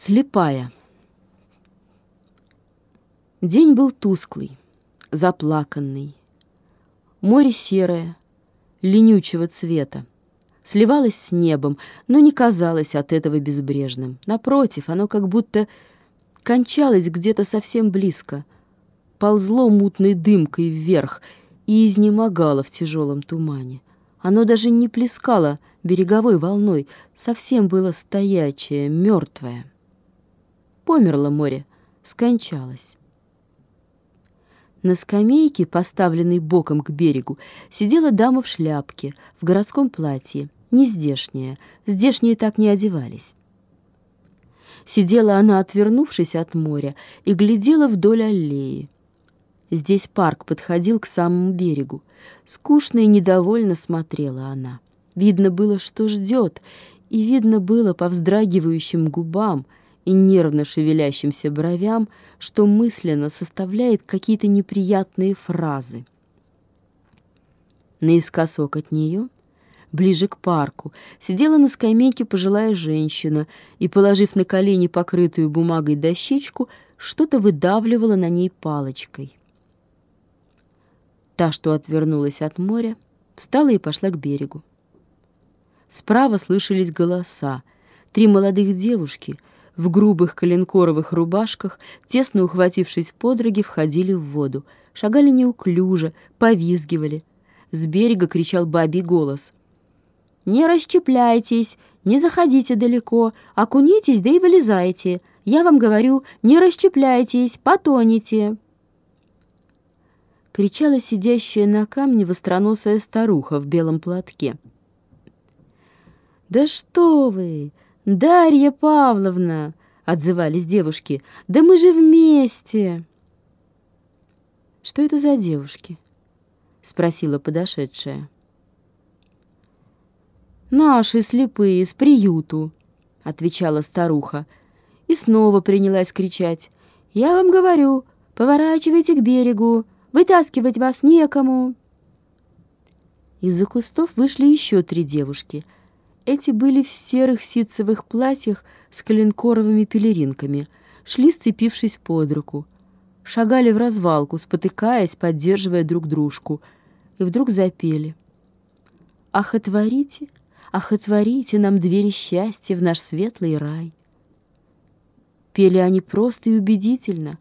Слепая. День был тусклый, заплаканный. Море серое, ленючего цвета. Сливалось с небом, но не казалось от этого безбрежным. Напротив, оно как будто кончалось где-то совсем близко, ползло мутной дымкой вверх и изнемогало в тяжелом тумане. Оно даже не плескало береговой волной, совсем было стоячее, мертвое. Померло море, скончалось. На скамейке, поставленной боком к берегу, сидела дама в шляпке, в городском платье, не здешняя, здешние так не одевались. Сидела она, отвернувшись от моря, и глядела вдоль аллеи. Здесь парк подходил к самому берегу. Скучно и недовольно смотрела она. Видно было, что ждет, и видно было по вздрагивающим губам — и нервно шевелящимся бровям, что мысленно составляет какие-то неприятные фразы. Наискосок от нее, ближе к парку, сидела на скамейке пожилая женщина и, положив на колени покрытую бумагой дощечку, что-то выдавливала на ней палочкой. Та, что отвернулась от моря, встала и пошла к берегу. Справа слышались голоса. Три молодых девушки — в грубых коленкоровых рубашках, тесно ухватившись подроги, входили в воду. Шагали неуклюже, повизгивали. С берега кричал бабий голос. «Не расщепляйтесь, не заходите далеко, окунитесь, да и вылезайте. Я вам говорю, не расщепляйтесь, потонете!» Кричала сидящая на камне востроносая старуха в белом платке. «Да что вы! «Дарья Павловна!» — отзывались девушки. «Да мы же вместе!» «Что это за девушки?» — спросила подошедшая. «Наши слепые, с приюту», — отвечала старуха. И снова принялась кричать. «Я вам говорю, поворачивайте к берегу, вытаскивать вас некому». Из-за кустов вышли еще три девушки — эти были в серых ситцевых платьях с коленкоровыми пелеринками, шли, сцепившись под руку. Шагали в развалку, спотыкаясь, поддерживая друг дружку. И вдруг запели. «Ах, отворите, ах, отворите нам двери счастья в наш светлый рай!» Пели они просто и убедительно,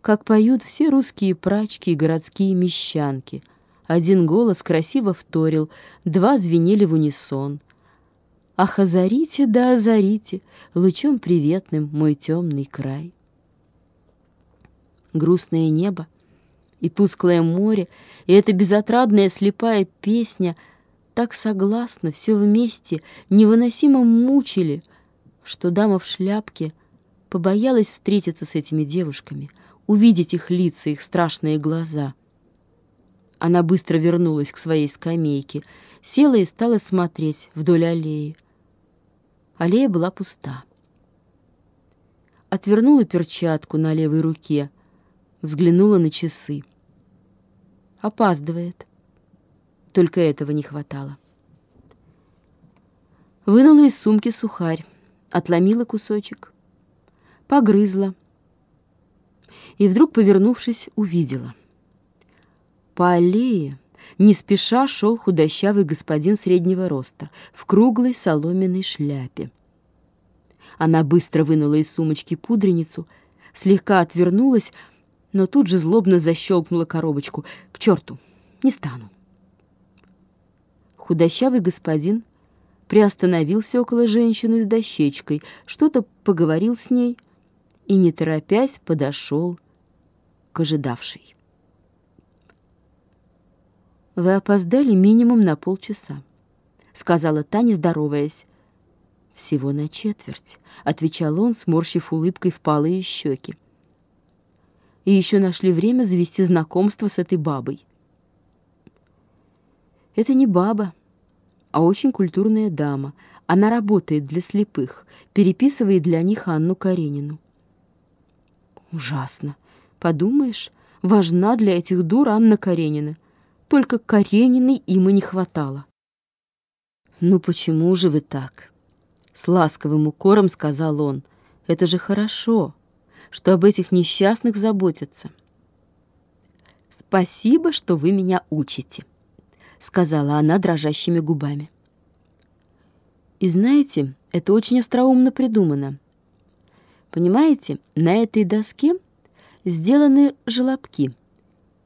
как поют все русские прачки и городские мещанки. Один голос красиво вторил, два звенели в унисон — Ах, озарите, да озарите Лучом приветным мой темный край. Грустное небо и тусклое море, И эта безотрадная слепая песня Так согласно все вместе Невыносимо мучили, Что дама в шляпке Побоялась встретиться с этими девушками, Увидеть их лица, их страшные глаза. Она быстро вернулась к своей скамейке, Села и стала смотреть вдоль аллеи. Аллея была пуста. Отвернула перчатку на левой руке, взглянула на часы. Опаздывает. Только этого не хватало. Вынула из сумки сухарь, отломила кусочек, погрызла и вдруг, повернувшись, увидела. По аллее не спеша шел худощавый господин среднего роста в круглой соломенной шляпе. Она быстро вынула из сумочки пудреницу, слегка отвернулась, но тут же злобно защелкнула коробочку. «К черту! Не стану!» Худощавый господин приостановился около женщины с дощечкой, что-то поговорил с ней и, не торопясь, подошел к ожидавшей. «Вы опоздали минимум на полчаса», — сказала Таня, здороваясь. «Всего на четверть», — отвечал он, сморщив улыбкой впалые щеки. «И еще нашли время завести знакомство с этой бабой». «Это не баба, а очень культурная дама. Она работает для слепых, переписывает для них Анну Каренину». «Ужасно. Подумаешь, важна для этих дур Анна Каренина». Только Карениной им и не хватало. «Ну почему же вы так?» С ласковым укором сказал он. Это же хорошо, что об этих несчастных заботятся. «Спасибо, что вы меня учите», — сказала она дрожащими губами. И знаете, это очень остроумно придумано. Понимаете, на этой доске сделаны желобки,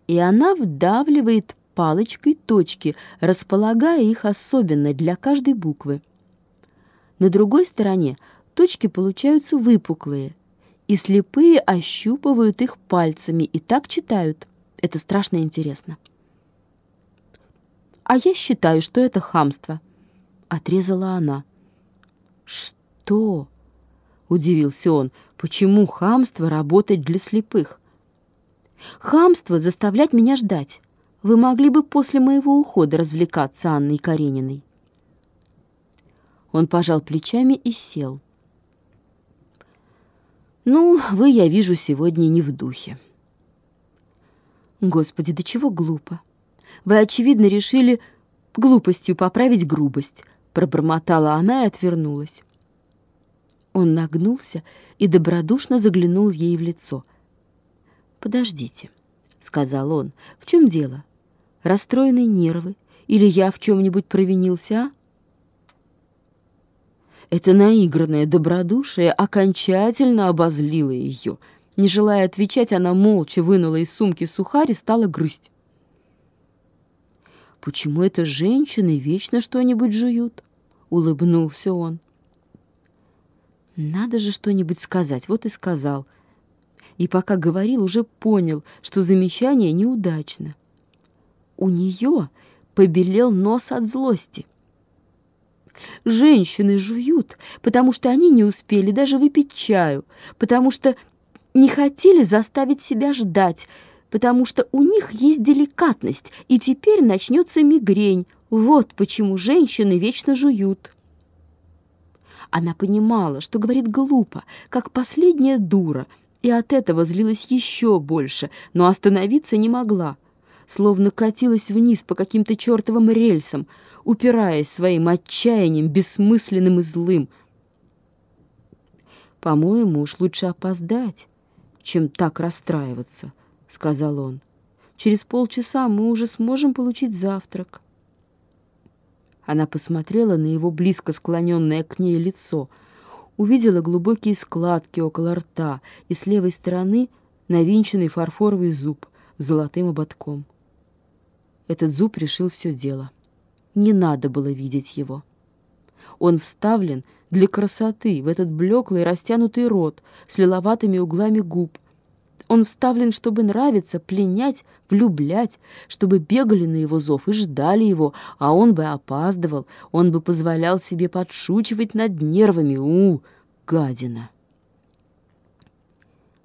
и она вдавливает палочкой точки, располагая их особенно для каждой буквы. На другой стороне точки получаются выпуклые, и слепые ощупывают их пальцами и так читают. Это страшно интересно. «А я считаю, что это хамство», — отрезала она. «Что?» — удивился он. «Почему хамство работать для слепых?» «Хамство заставлять меня ждать. Вы могли бы после моего ухода развлекаться Анной Карениной». Он пожал плечами и сел. «Ну, вы, я вижу, сегодня не в духе». «Господи, да чего глупо! Вы, очевидно, решили глупостью поправить грубость», пробормотала она и отвернулась. Он нагнулся и добродушно заглянул ей в лицо. «Подождите», — сказал он, — «в чем дело? Расстроенные нервы? Или я в чем-нибудь провинился, а?» Это наигранное добродушие окончательно обозлило ее. Не желая отвечать, она молча вынула из сумки сухарь и стала грызть. «Почему это женщины вечно что-нибудь жуют?» — улыбнулся он. «Надо же что-нибудь сказать, вот и сказал». И пока говорил, уже понял, что замечание неудачно. У нее побелел нос от злости. Женщины жуют, потому что они не успели даже выпить чаю, потому что не хотели заставить себя ждать, потому что у них есть деликатность, и теперь начнется мигрень. Вот почему женщины вечно жуют. Она понимала, что говорит глупо, как последняя дура, и от этого злилась еще больше, но остановиться не могла. Словно катилась вниз по каким-то чертовым рельсам — упираясь своим отчаянием, бессмысленным и злым. «По-моему, уж лучше опоздать, чем так расстраиваться», — сказал он. «Через полчаса мы уже сможем получить завтрак». Она посмотрела на его близко склоненное к ней лицо, увидела глубокие складки около рта и с левой стороны навинченный фарфоровый зуб с золотым ободком. Этот зуб решил все дело. Не надо было видеть его. Он вставлен для красоты в этот блеклый растянутый рот с лиловатыми углами губ. Он вставлен, чтобы нравиться, пленять, влюблять, чтобы бегали на его зов и ждали его, а он бы опаздывал, он бы позволял себе подшучивать над нервами. У, гадина!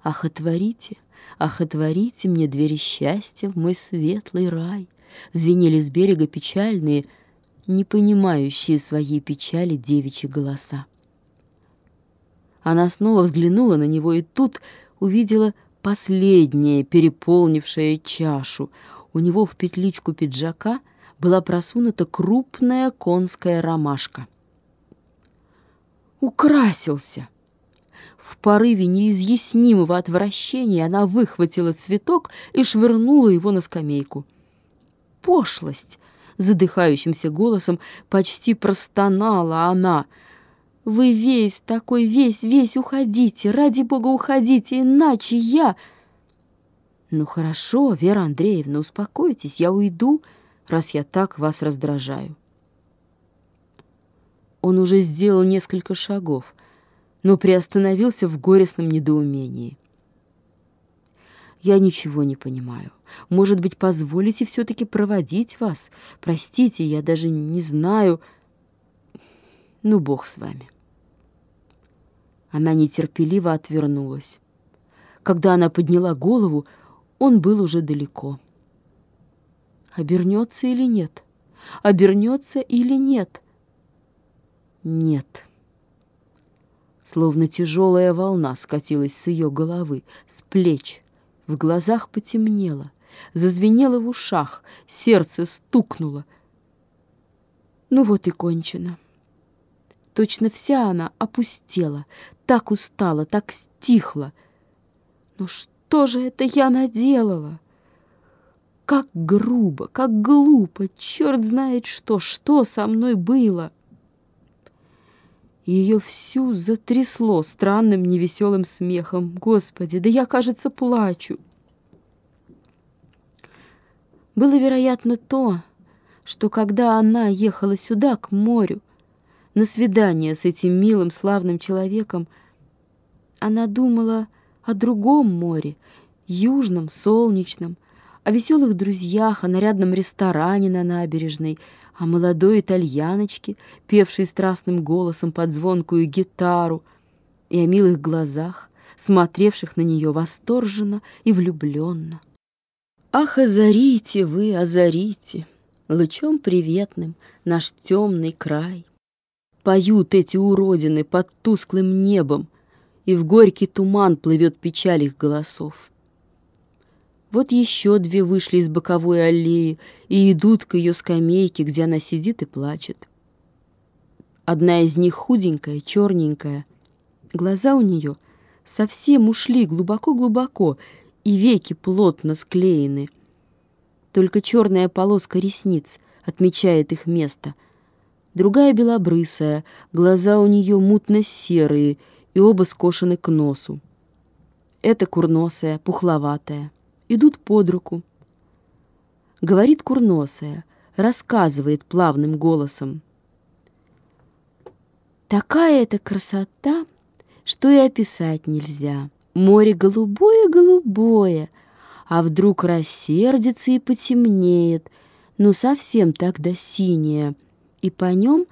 Ах, отворите, ах, отворите мне двери счастья в мой светлый рай! Звенели с берега печальные, не понимающие своей печали девичьи голоса. Она снова взглянула на него и тут увидела последнее, переполнившее чашу. У него в петличку пиджака была просунута крупная конская ромашка. «Украсился!» В порыве неизъяснимого отвращения она выхватила цветок и швырнула его на скамейку. «Пошлость!» задыхающимся голосом почти простонала она. «Вы весь такой, весь, весь уходите, ради бога уходите, иначе я...» «Ну хорошо, Вера Андреевна, успокойтесь, я уйду, раз я так вас раздражаю». Он уже сделал несколько шагов, но приостановился в горестном недоумении. Я ничего не понимаю. Может быть, позволите все-таки проводить вас? Простите, я даже не знаю. Ну, бог с вами. Она нетерпеливо отвернулась. Когда она подняла голову, он был уже далеко. Обернется или нет? Обернется или нет? Нет. Словно тяжелая волна скатилась с ее головы, с плеч, в глазах потемнело, зазвенело в ушах, сердце стукнуло. Ну вот и кончено. Точно вся она опустела, так устала, так стихла. Но что же это я наделала? Как грубо, как глупо, черт знает что, что со мной было. Ее всю затрясло странным невеселым смехом. Господи, да я, кажется, плачу. Было, вероятно, то, что когда она ехала сюда, к морю, на свидание с этим милым, славным человеком, она думала о другом море, южном, солнечном, о веселых друзьях, о нарядном ресторане на набережной, о молодой итальяночке, певшей страстным голосом под звонкую гитару, и о милых глазах, смотревших на нее восторженно и влюбленно. Ах, озарите вы, озарите, лучом приветным наш темный край. Поют эти уродины под тусклым небом, и в горький туман плывет печаль их голосов. Вот еще две вышли из боковой аллеи и идут к ее скамейке, где она сидит и плачет. Одна из них худенькая, черненькая. Глаза у нее совсем ушли глубоко-глубоко, и веки плотно склеены. Только черная полоска ресниц отмечает их место. Другая белобрысая, глаза у нее мутно-серые и оба скошены к носу. Это курносая, пухловатая идут под руку. Говорит курносая, рассказывает плавным голосом. Такая это красота, что и описать нельзя. Море голубое-голубое, а вдруг рассердится и потемнеет, ну совсем тогда синее, и по нем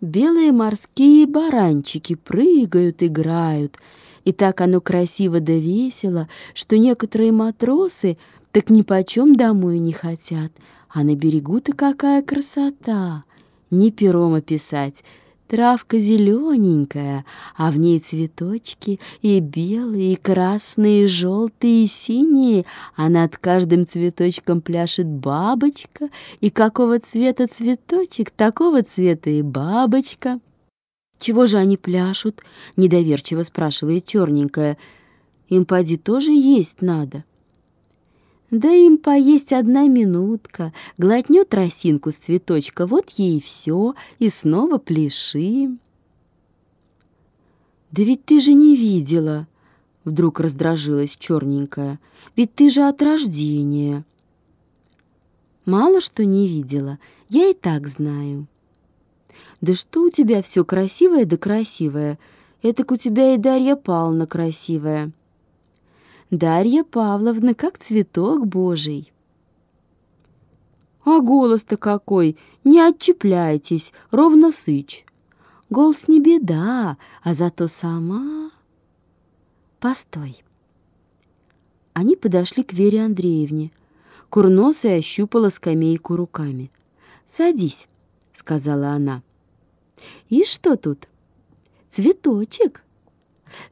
белые морские баранчики прыгают, играют — и так оно красиво да весело, что некоторые матросы так ни почем домой не хотят. А на берегу-то какая красота! Не пером описать, травка зелененькая, а в ней цветочки и белые, и красные, и желтые, и синие, а над каждым цветочком пляшет бабочка, и какого цвета цветочек, такого цвета и бабочка. «Чего же они пляшут?» — недоверчиво спрашивает черненькая. «Им, поди, тоже есть надо». Да им поесть одна минутка, глотнет росинку с цветочка, вот ей все, и снова пляши. «Да ведь ты же не видела!» — вдруг раздражилась черненькая. «Ведь ты же от рождения!» «Мало что не видела, я и так знаю». Да что у тебя все красивое да красивое? Этак у тебя и Дарья Павловна красивая. Дарья Павловна, как цветок божий. А голос-то какой! Не отчепляйтесь, ровно сыч. Голос не беда, а зато сама... Постой. Они подошли к Вере Андреевне. Курносая ощупала скамейку руками. «Садись», — сказала она. И что тут? Цветочек.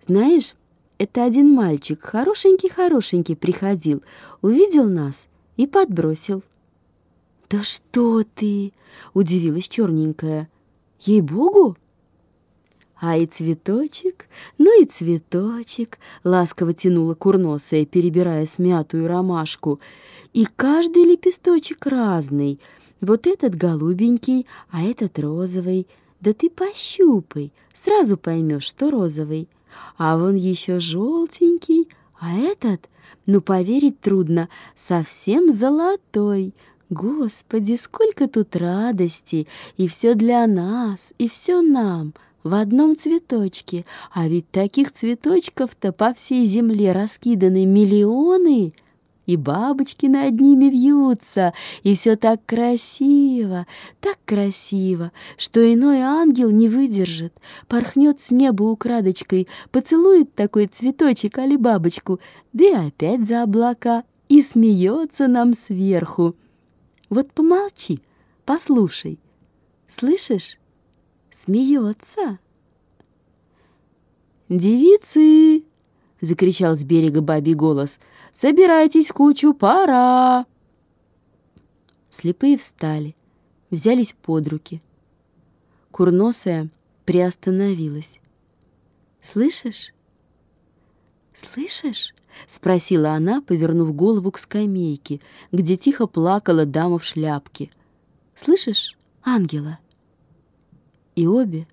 Знаешь, это один мальчик, хорошенький-хорошенький, приходил, увидел нас и подбросил. «Да что ты!» — удивилась черненькая. «Ей-богу!» А и цветочек, ну и цветочек, ласково тянула курносая, перебирая смятую ромашку. И каждый лепесточек разный. Вот этот голубенький, а этот розовый — да ты пощупай, сразу поймешь, что розовый. А вон еще желтенький, а этот, ну поверить трудно, совсем золотой. Господи, сколько тут радости, и все для нас, и все нам, в одном цветочке. А ведь таких цветочков-то по всей земле раскиданы миллионы — и бабочки над ними вьются, и все так красиво, так красиво, что иной ангел не выдержит, порхнет с неба украдочкой, поцелует такой цветочек али бабочку, да и опять за облака, и смеется нам сверху. Вот помолчи, послушай. Слышишь? Смеется. Девицы, — закричал с берега бабий голос. «Собирайтесь в кучу, пора!» Слепые встали, взялись под руки. Курносая приостановилась. Слышишь? Слышишь? Спросила она, повернув голову к скамейке, где тихо плакала дама в шляпке. Слышишь, ангела? И обе,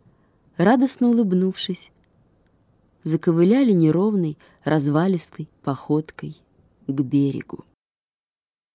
радостно улыбнувшись, заковыляли неровной, развалистой походкой к берегу.